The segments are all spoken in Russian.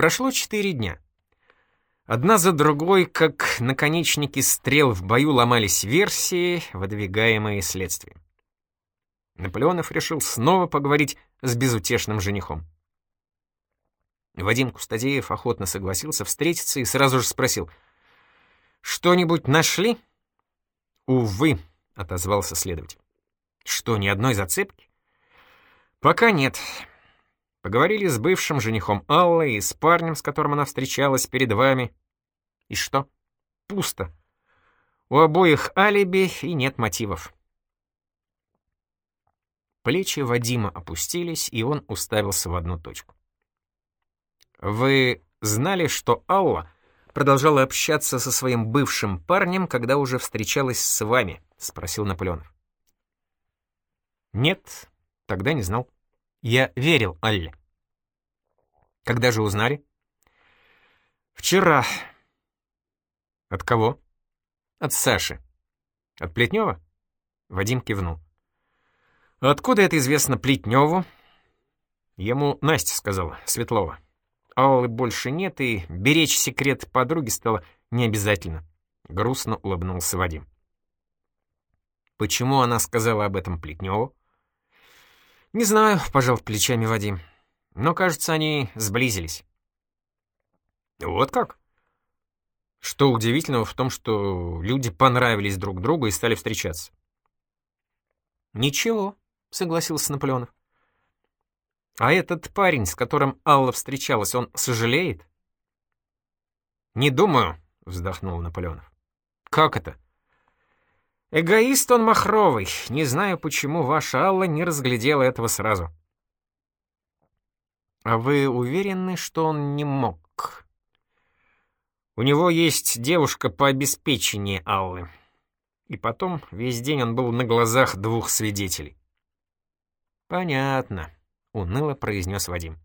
Прошло четыре дня. Одна за другой, как наконечники стрел в бою ломались версии, выдвигаемые следствием. Наполеонов решил снова поговорить с безутешным женихом. Вадим Кустадеев охотно согласился встретиться и сразу же спросил. «Что-нибудь нашли?» «Увы», — отозвался следователь. «Что, ни одной зацепки?» «Пока нет. Поговорили с бывшим женихом Аллы и с парнем, с которым она встречалась перед вами. И что? Пусто. У обоих алиби и нет мотивов». Плечи Вадима опустились, и он уставился в одну точку. «Вы знали, что Алла продолжала общаться со своим бывшим парнем, когда уже встречалась с вами?» — спросил Наполеонов. «Нет, тогда не знал. Я верил Алле». «Когда же узнали?» «Вчера». «От кого?» «От Саши». «От Плетнева?» Вадим кивнул. «Откуда это известно Плетневу?» Ему Настя сказала, Светлова. Аллы больше нет, и беречь секрет подруги стало необязательно. Грустно улыбнулся Вадим. Почему она сказала об этом Плетневу? Не знаю, пожал плечами Вадим. Но, кажется, они сблизились. Вот как? Что удивительного в том, что люди понравились друг другу и стали встречаться? Ничего, согласился Наполеонов. А этот парень, с которым Алла встречалась, он сожалеет? Не думаю, вздохнул Наполеонов. Как это? Эгоист он махровый. Не знаю, почему ваша Алла не разглядела этого сразу. А вы уверены, что он не мог? У него есть девушка по обеспечению Аллы. И потом весь день он был на глазах двух свидетелей. Понятно. — уныло произнес Вадим.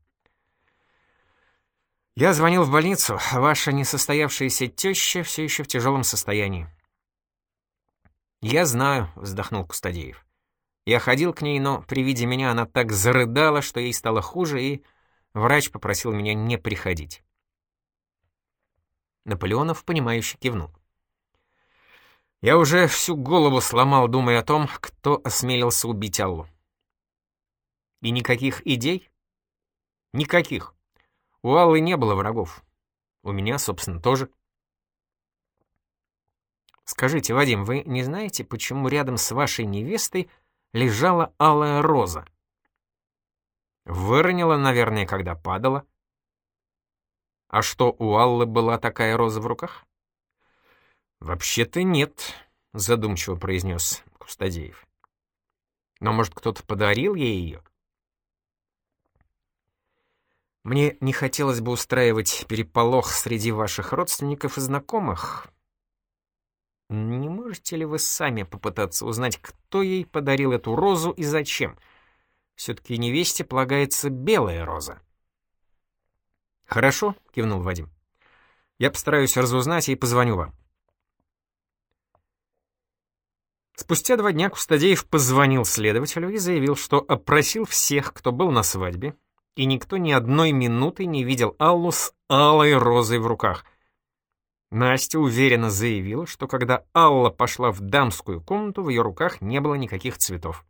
«Я звонил в больницу. Ваша несостоявшаяся теща все еще в тяжелом состоянии». «Я знаю», — вздохнул Кустадеев. «Я ходил к ней, но при виде меня она так зарыдала, что ей стало хуже, и врач попросил меня не приходить». Наполеонов, понимающе кивнул. «Я уже всю голову сломал, думая о том, кто осмелился убить Аллу. И никаких идей? Никаких. У Аллы не было врагов. У меня, собственно, тоже. Скажите, Вадим, вы не знаете, почему рядом с вашей невестой лежала алая роза? Выронила, наверное, когда падала. А что, у Аллы была такая роза в руках? Вообще-то нет, задумчиво произнес Кустадеев. Но, может, кто-то подарил ей ее? Мне не хотелось бы устраивать переполох среди ваших родственников и знакомых. Не можете ли вы сами попытаться узнать, кто ей подарил эту розу и зачем? Все-таки невесте полагается белая роза. «Хорошо», — кивнул Вадим. «Я постараюсь разузнать и позвоню вам». Спустя два дня Кустадеев позвонил следователю и заявил, что опросил всех, кто был на свадьбе, и никто ни одной минуты не видел Аллу с алой розой в руках. Настя уверенно заявила, что когда Алла пошла в дамскую комнату, в ее руках не было никаких цветов.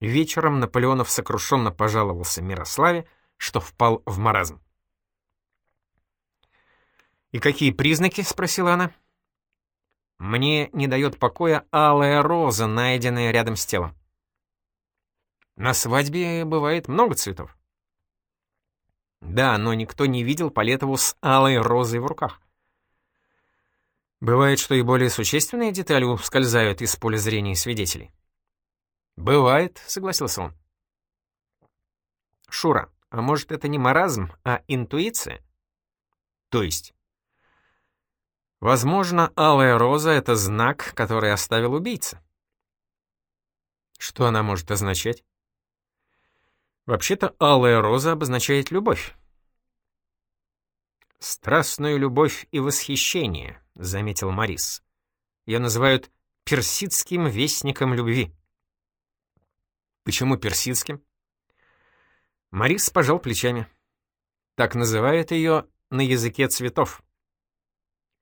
Вечером Наполеонов сокрушенно пожаловался Мирославе, что впал в маразм. «И какие признаки?» — спросила она. «Мне не дает покоя алая роза, найденная рядом с телом. На свадьбе бывает много цветов. Да, но никто не видел Палетову с алой розой в руках. Бывает, что и более существенные детали ускользают из поля зрения свидетелей. «Бывает», — согласился он. «Шура, а может, это не маразм, а интуиция?» «То есть?» «Возможно, алая роза — это знак, который оставил убийца». «Что она может означать?» Вообще-то алая роза обозначает любовь. «Страстную любовь и восхищение», — заметил Морис. «Ее называют персидским вестником любви». «Почему персидским?» Морис пожал плечами. Так называют ее на языке цветов.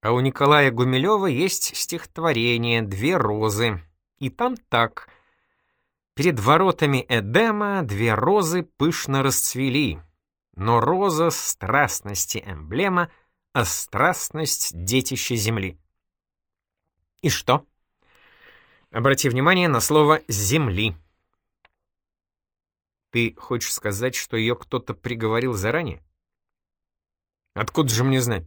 А у Николая Гумилева есть стихотворение «Две розы», и там так. Перед воротами Эдема две розы пышно расцвели, но роза — страстности эмблема, а страстность — детище земли. И что? Обрати внимание на слово «земли». Ты хочешь сказать, что ее кто-то приговорил заранее? Откуда же мне знать?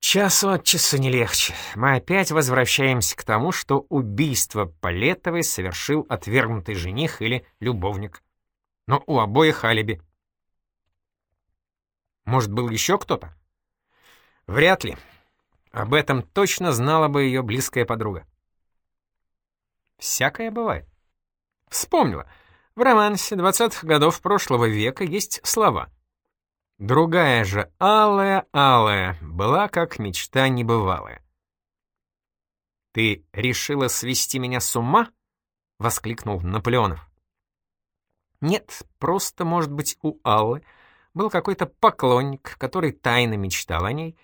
Час от часу не легче. Мы опять возвращаемся к тому, что убийство Палетовой совершил отвергнутый жених или любовник. Но у обоих алиби. Может, был еще кто-то? Вряд ли. Об этом точно знала бы ее близкая подруга. Всякое бывает. Вспомнила. В романсе 20-х годов прошлого века есть слова. Другая же алая-алая была как мечта небывалая. «Ты решила свести меня с ума?» — воскликнул Наполеонов. Нет, просто, может быть, у Аллы был какой-то поклонник, который тайно мечтал о ней,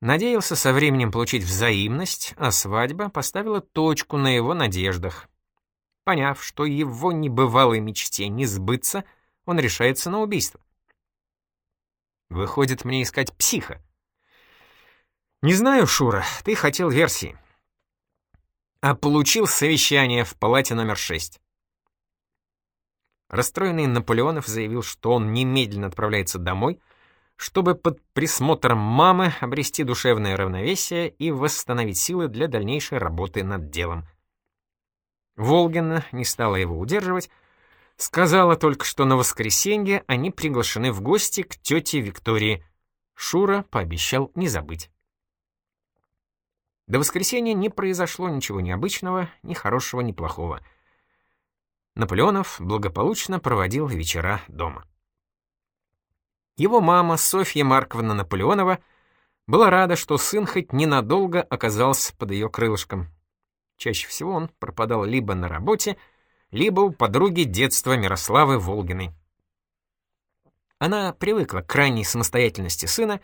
надеялся со временем получить взаимность, а свадьба поставила точку на его надеждах. Поняв, что его небывалой мечте не сбыться, он решается на убийство. Выходит, мне искать психа. Не знаю, Шура, ты хотел версии. А получил совещание в палате номер 6. Расстроенный Наполеонов заявил, что он немедленно отправляется домой, чтобы под присмотром мамы обрести душевное равновесие и восстановить силы для дальнейшей работы над делом. Волгина не стала его удерживать, Сказала только, что на воскресенье они приглашены в гости к тете Виктории. Шура пообещал не забыть. До воскресенья не произошло ничего необычного, ни хорошего, ни плохого. Наполеонов благополучно проводил вечера дома. Его мама, Софья Марковна Наполеонова, была рада, что сын хоть ненадолго оказался под ее крылышком. Чаще всего он пропадал либо на работе, либо у подруги детства Мирославы Волгиной. Она привыкла к крайней самостоятельности сына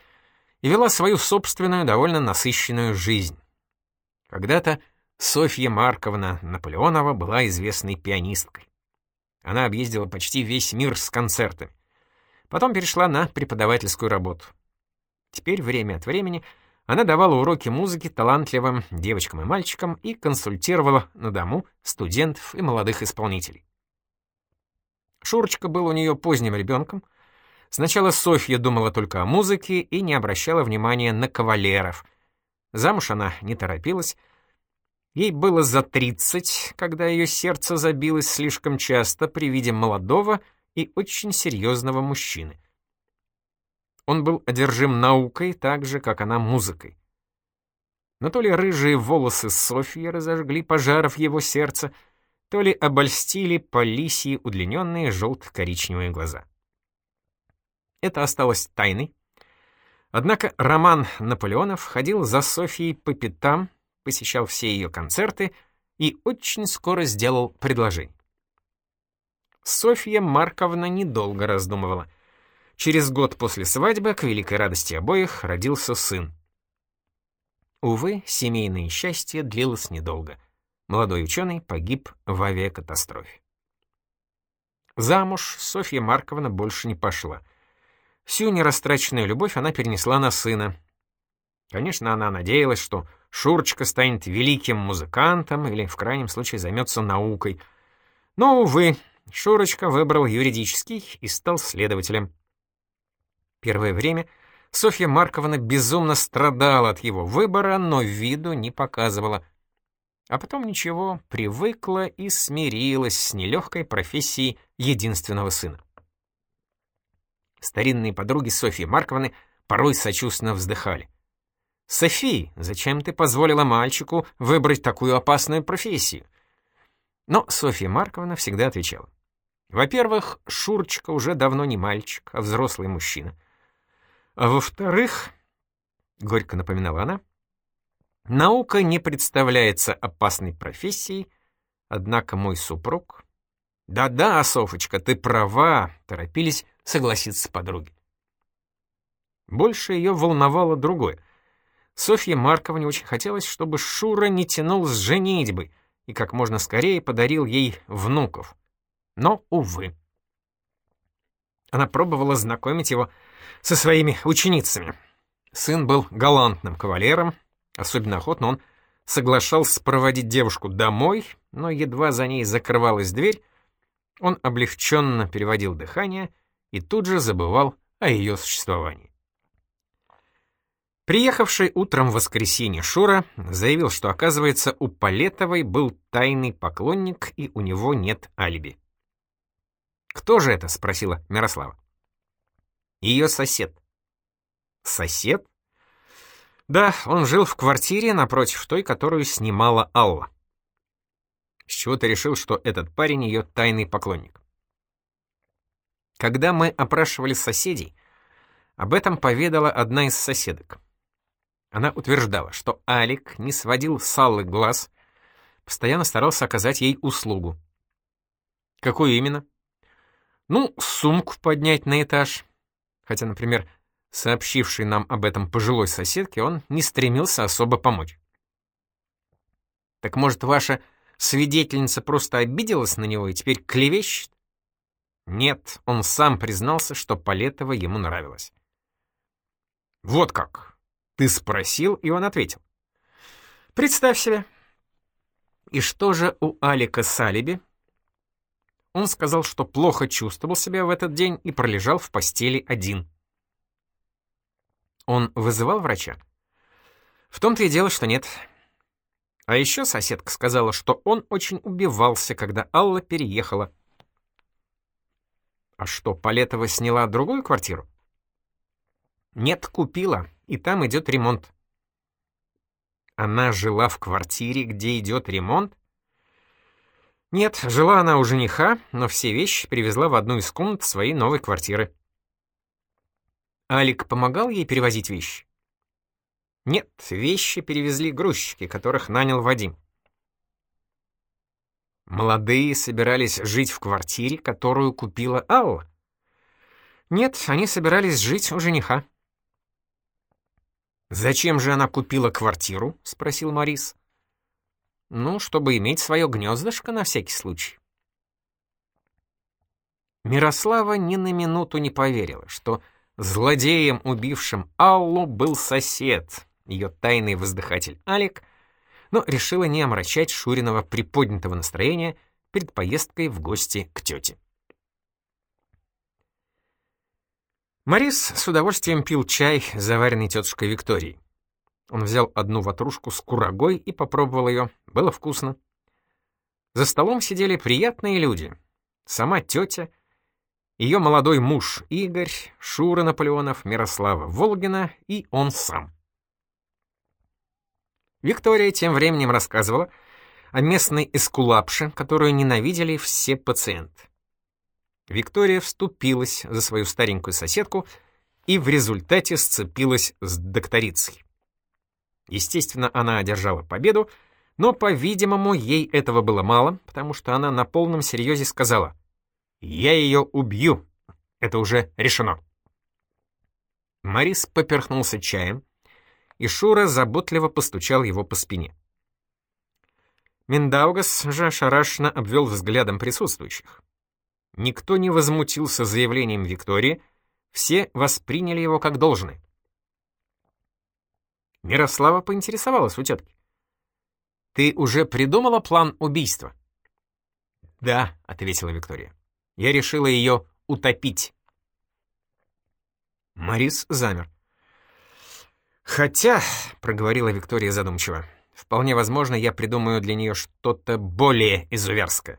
и вела свою собственную, довольно насыщенную жизнь. Когда-то Софья Марковна Наполеонова была известной пианисткой. Она объездила почти весь мир с концертами. Потом перешла на преподавательскую работу. Теперь время от времени она давала уроки музыки талантливым девочкам и мальчикам и консультировала на дому студентов и молодых исполнителей. Шурочка был у нее поздним ребенком. Сначала Софья думала только о музыке и не обращала внимания на кавалеров. Замуж она не торопилась. Ей было за 30, когда ее сердце забилось слишком часто при виде молодого и очень серьезного мужчины — он был одержим наукой так же, как она музыкой. Но то ли рыжие волосы Софьи разожгли пожар в его сердце, то ли обольстили по лисии удлиненные желто-коричневые глаза. Это осталось тайной. Однако роман Наполеонов ходил за Софьей по пятам, посещал все ее концерты и очень скоро сделал предложение. Софья Марковна недолго раздумывала — Через год после свадьбы, к великой радости обоих, родился сын. Увы, семейное счастье длилось недолго. Молодой ученый погиб в авиакатастрофе. Замуж Софья Марковна больше не пошла. Всю нерастраченную любовь она перенесла на сына. Конечно, она надеялась, что Шурочка станет великим музыкантом или, в крайнем случае, займется наукой. Но, увы, Шурочка выбрал юридический и стал следователем. Первое время Софья Марковна безумно страдала от его выбора, но виду не показывала. А потом ничего, привыкла и смирилась с нелегкой профессией единственного сына. Старинные подруги Софьи Марковны порой сочувственно вздыхали. «Софи, зачем ты позволила мальчику выбрать такую опасную профессию?» Но Софья Марковна всегда отвечала. «Во-первых, Шурочка уже давно не мальчик, а взрослый мужчина. А во-вторых, горько напоминала она, наука не представляется опасной профессией, однако мой супруг... Да-да, Софочка, ты права, торопились согласиться подруги. Больше ее волновало другое. Софье Марковне очень хотелось, чтобы Шура не тянул с женитьбой и как можно скорее подарил ей внуков. Но, увы. Она пробовала знакомить его со своими ученицами. Сын был галантным кавалером, особенно охотно он соглашался проводить девушку домой, но едва за ней закрывалась дверь, он облегченно переводил дыхание и тут же забывал о ее существовании. Приехавший утром в воскресенье Шура заявил, что, оказывается, у Палетовой был тайный поклонник, и у него нет алиби. «Кто же это?» — спросила Мирослава. «Ее сосед». «Сосед?» «Да, он жил в квартире напротив той, которую снимала Алла». «С чего ты решил, что этот парень ее тайный поклонник?» Когда мы опрашивали соседей, об этом поведала одна из соседок. Она утверждала, что Алик не сводил с Аллы глаз, постоянно старался оказать ей услугу. Какую именно? Ну, сумку поднять на этаж. Хотя, например, сообщивший нам об этом пожилой соседке, он не стремился особо помочь. Так может, ваша свидетельница просто обиделась на него и теперь клевещет? Нет, он сам признался, что Палетова ему нравилось. Вот как. Ты спросил, и он ответил. Представь себе. И что же у Алика с? Он сказал, что плохо чувствовал себя в этот день и пролежал в постели один. Он вызывал врача? В том-то и дело, что нет. А еще соседка сказала, что он очень убивался, когда Алла переехала. А что, Палетова сняла другую квартиру? Нет, купила, и там идет ремонт. Она жила в квартире, где идет ремонт? Нет, жила она у жениха, но все вещи привезла в одну из комнат своей новой квартиры. Алик помогал ей перевозить вещи? Нет, вещи перевезли грузчики, которых нанял Вадим. Молодые собирались жить в квартире, которую купила Алла? Нет, они собирались жить у жениха. «Зачем же она купила квартиру?» — спросил Морис. Ну, чтобы иметь свое гнездышко на всякий случай. Мирослава ни на минуту не поверила, что злодеем, убившим Аллу, был сосед, ее тайный воздыхатель Алик, но решила не омрачать Шуриного приподнятого настроения перед поездкой в гости к тете. Морис с удовольствием пил чай, заваренный тетушкой Викторией. Он взял одну ватрушку с курагой и попробовал ее. Было вкусно. За столом сидели приятные люди. Сама тетя, ее молодой муж Игорь, Шура Наполеонов, Мирослава Волгина и он сам. Виктория тем временем рассказывала о местной эскулапше, которую ненавидели все пациенты. Виктория вступилась за свою старенькую соседку и в результате сцепилась с докторицей. Естественно, она одержала победу, но, по-видимому, ей этого было мало, потому что она на полном серьезе сказала «Я ее убью, это уже решено». Марис поперхнулся чаем, и Шура заботливо постучал его по спине. Миндаугас же ошарашенно обвел взглядом присутствующих. Никто не возмутился заявлением Виктории, все восприняли его как должное. Мирослава поинтересовалась у тетки. «Ты уже придумала план убийства?» «Да», — ответила Виктория. «Я решила ее утопить». Морис замер. «Хотя», — проговорила Виктория задумчиво, «вполне возможно, я придумаю для нее что-то более изуверское».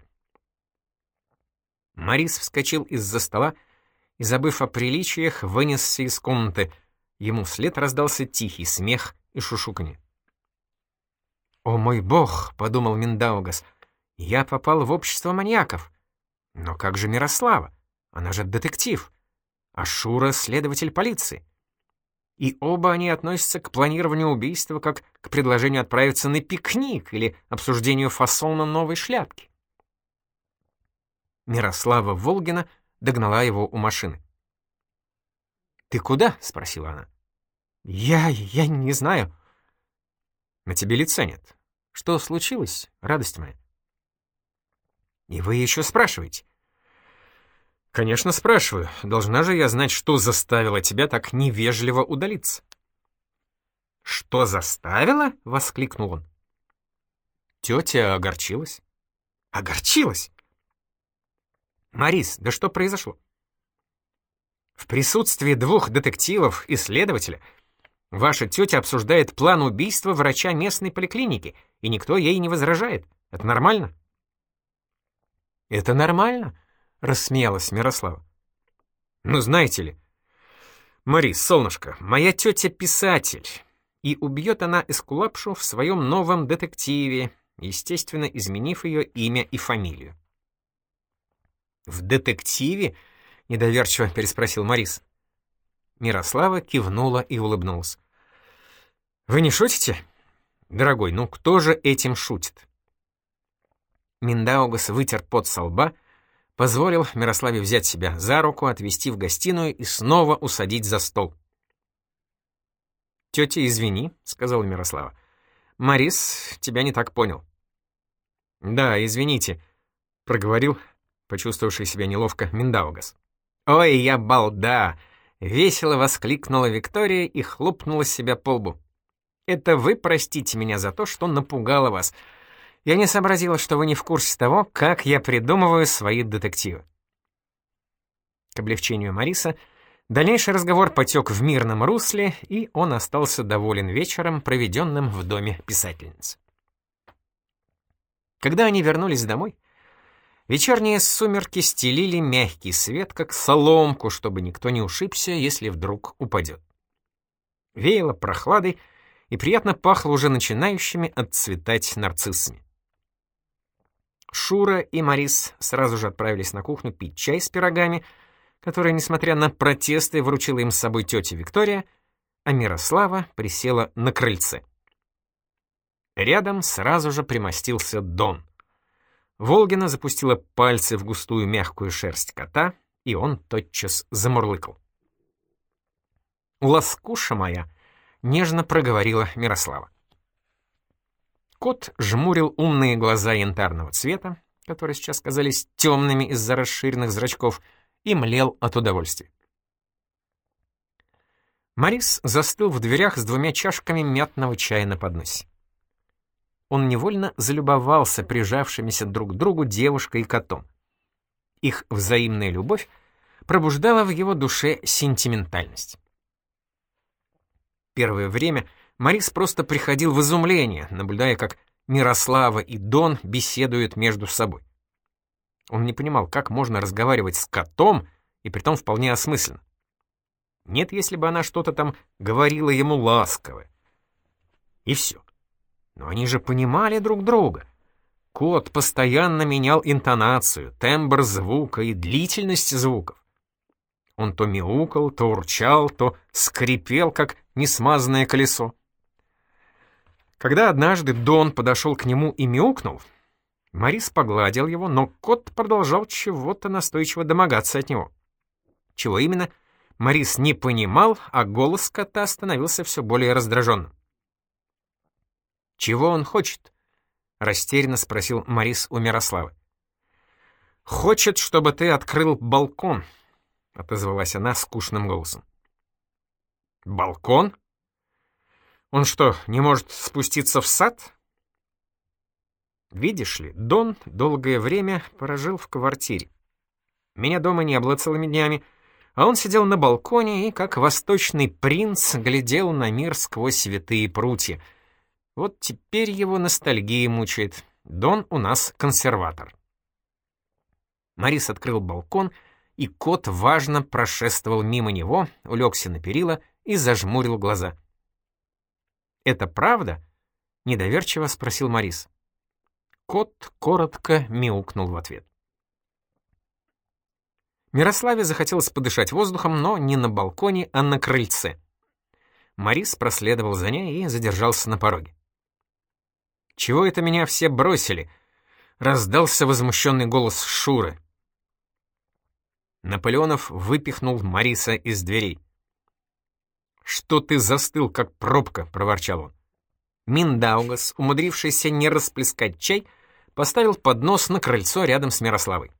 Морис вскочил из-за стола и, забыв о приличиях, вынесся из комнаты, Ему вслед раздался тихий смех и шушуканье. «О мой бог!» — подумал Миндаугас. «Я попал в общество маньяков. Но как же Мирослава? Она же детектив. А Шура — следователь полиции. И оба они относятся к планированию убийства как к предложению отправиться на пикник или обсуждению фасона новой шляпки. Мирослава Волгина догнала его у машины. «Ты куда?» — спросила она. «Я... я не знаю». «На тебе лица нет. Что случилось, радость моя?» «И вы еще спрашиваете?» «Конечно, спрашиваю. Должна же я знать, что заставило тебя так невежливо удалиться». «Что заставило?» — воскликнул он. Тетя огорчилась. «Огорчилась?» «Марис, да что произошло?» В присутствии двух детективов и следователя ваша тетя обсуждает план убийства врача местной поликлиники, и никто ей не возражает. Это нормально? Это нормально? Рассмеялась Мирослава. Ну, знаете ли, Марис, солнышко, моя тетя писатель, и убьет она Эскулапшу в своем новом детективе, естественно, изменив ее имя и фамилию. В детективе Недоверчиво переспросил Морис. Мирослава кивнула и улыбнулась. «Вы не шутите? Дорогой, ну кто же этим шутит?» Миндаугас вытер пот со лба, позволил Мирославе взять себя за руку, отвести в гостиную и снова усадить за стол. «Тетя, извини», — сказала Мирослава. «Морис тебя не так понял». «Да, извините», — проговорил, почувствовавший себя неловко, Миндаугас. «Ой, я балда!» — весело воскликнула Виктория и хлопнула себя по лбу. «Это вы простите меня за то, что напугала вас. Я не сообразила, что вы не в курсе того, как я придумываю свои детективы». К облегчению Мариса дальнейший разговор потек в мирном русле, и он остался доволен вечером, проведенным в доме писательницы. Когда они вернулись домой, Вечерние сумерки стелили мягкий свет, как соломку, чтобы никто не ушибся, если вдруг упадет. Веяло прохладой, и приятно пахло уже начинающими отцветать нарциссами. Шура и Марис сразу же отправились на кухню пить чай с пирогами, который, несмотря на протесты, вручила им с собой тетя Виктория, а Мирослава присела на крыльце. Рядом сразу же примостился Дон — Волгина запустила пальцы в густую мягкую шерсть кота, и он тотчас замурлыкал. «Ласкуша моя!» — нежно проговорила Мирослава. Кот жмурил умные глаза янтарного цвета, которые сейчас казались темными из-за расширенных зрачков, и млел от удовольствия. Марис застыл в дверях с двумя чашками мятного чая на подносе он невольно залюбовался прижавшимися друг к другу девушкой и котом. Их взаимная любовь пробуждала в его душе сентиментальность. Первое время Морис просто приходил в изумление, наблюдая, как Мирослава и Дон беседуют между собой. Он не понимал, как можно разговаривать с котом, и притом вполне осмысленно. Нет, если бы она что-то там говорила ему ласковое. И все. Но они же понимали друг друга. Кот постоянно менял интонацию, тембр звука и длительность звуков. Он то мяукал, то урчал, то скрипел, как несмазанное колесо. Когда однажды Дон подошел к нему и мяукнул, Марис погладил его, но кот продолжал чего-то настойчиво домогаться от него. Чего именно, Марис не понимал, а голос кота становился все более раздраженным. «Чего он хочет?» — растерянно спросил Марис у Мирославы. «Хочет, чтобы ты открыл балкон», — отозвалась она скучным голосом. «Балкон? Он что, не может спуститься в сад?» Видишь ли, Дон долгое время прожил в квартире. Меня дома не было целыми днями, а он сидел на балконе и, как восточный принц, глядел на мир сквозь святые прутья — вот теперь его ностальгия мучает. Дон у нас консерватор. Марис открыл балкон, и кот важно прошествовал мимо него, улегся на перила и зажмурил глаза. «Это правда?» — недоверчиво спросил Марис. Кот коротко мяукнул в ответ. Мирославе захотелось подышать воздухом, но не на балконе, а на крыльце. Марис проследовал за ней и задержался на пороге. Чего это меня все бросили?» — раздался возмущенный голос Шуры. Наполеонов выпихнул Мариса из дверей. «Что ты застыл, как пробка?» — проворчал он. Миндаугас, умудрившийся не расплескать чай, поставил поднос на крыльцо рядом с Мирославой.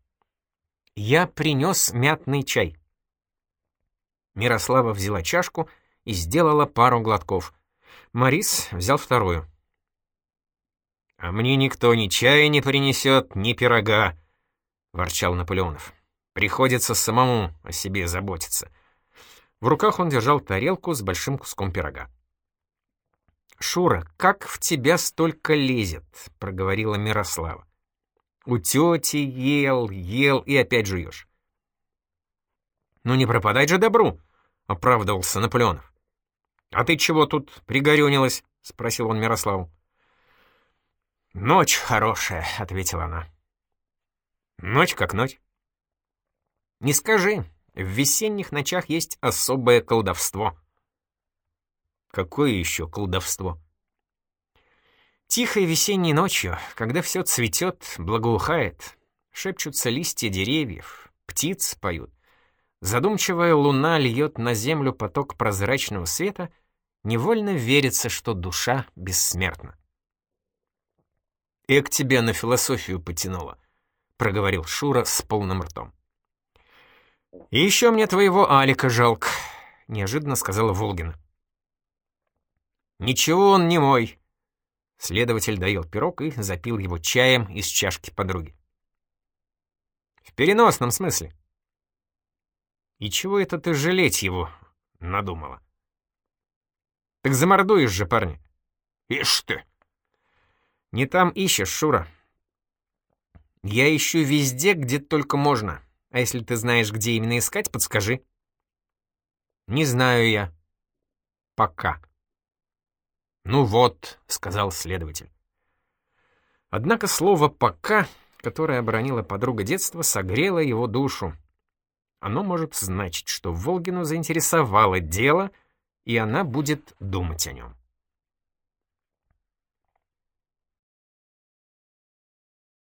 «Я принес мятный чай». Мирослава взяла чашку и сделала пару глотков. Марис взял вторую. «А мне никто ни чая не принесет, ни пирога», — ворчал Наполеонов. «Приходится самому о себе заботиться». В руках он держал тарелку с большим куском пирога. «Шура, как в тебя столько лезет?» — проговорила Мирослава. «У тети ел, ел и опять жуешь». «Ну не пропадать же добру!» — оправдывался Наполеонов. «А ты чего тут пригорюнилась?» — спросил он Мирославу. «Ночь хорошая», — ответила она. «Ночь как ночь». «Не скажи, в весенних ночах есть особое колдовство». «Какое еще колдовство?» Тихой весенней ночью, когда все цветет, благоухает, шепчутся листья деревьев, птицы поют, задумчивая луна льет на землю поток прозрачного света, невольно верится, что душа бессмертна. «Эк тебя на философию потянуло», — проговорил Шура с полным ртом. «И еще мне твоего Алика жалко», — неожиданно сказала Волгина. «Ничего он не мой». Следователь доел пирог и запил его чаем из чашки подруги. «В переносном смысле». «И чего это ты жалеть его?» — надумала. «Так замордуешь же, парня». «Ишь ты!» Не там ищешь, Шура. Я ищу везде, где только можно. А если ты знаешь, где именно искать, подскажи. Не знаю я. Пока. Ну вот, сказал следователь. Однако слово «пока», которое оборонила подруга детства, согрело его душу. Оно может значить, что Волгину заинтересовало дело, и она будет думать о нем.